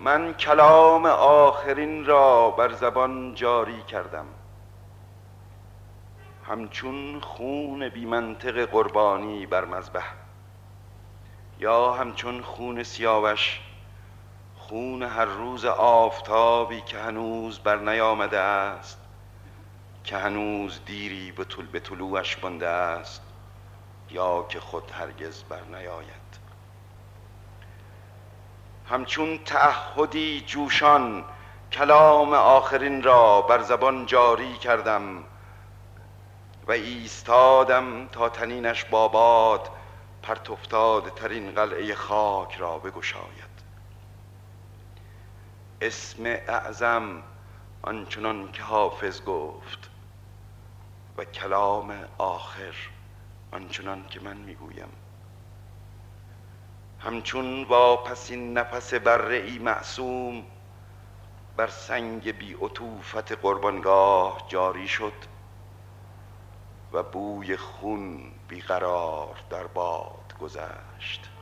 من کلام آخرین را بر زبان جاری کردم. همچون خون بی منطق قربانی بر مذبح یا همچون خون سیاوش خون هر روز آفتابی که هنوز بر نیامده است که هنوز دیری به طلوعش بنده است یا که خود هرگز بر نیاید. همچون تعهدی جوشان کلام آخرین را بر زبان جاری کردم و ایستادم تا تنینش باباد پرتفتاد ترین قلعه خاک را بگشاید. اسم اعظم آنچنان که حافظ گفت و کلام آخر آنچنان که من می‌گویم. همچون واپسین نفس بره ای معصوم بر سنگ بی عطوفت قربانگاه جاری شد و بوی خون بیقرار در باد گذشت.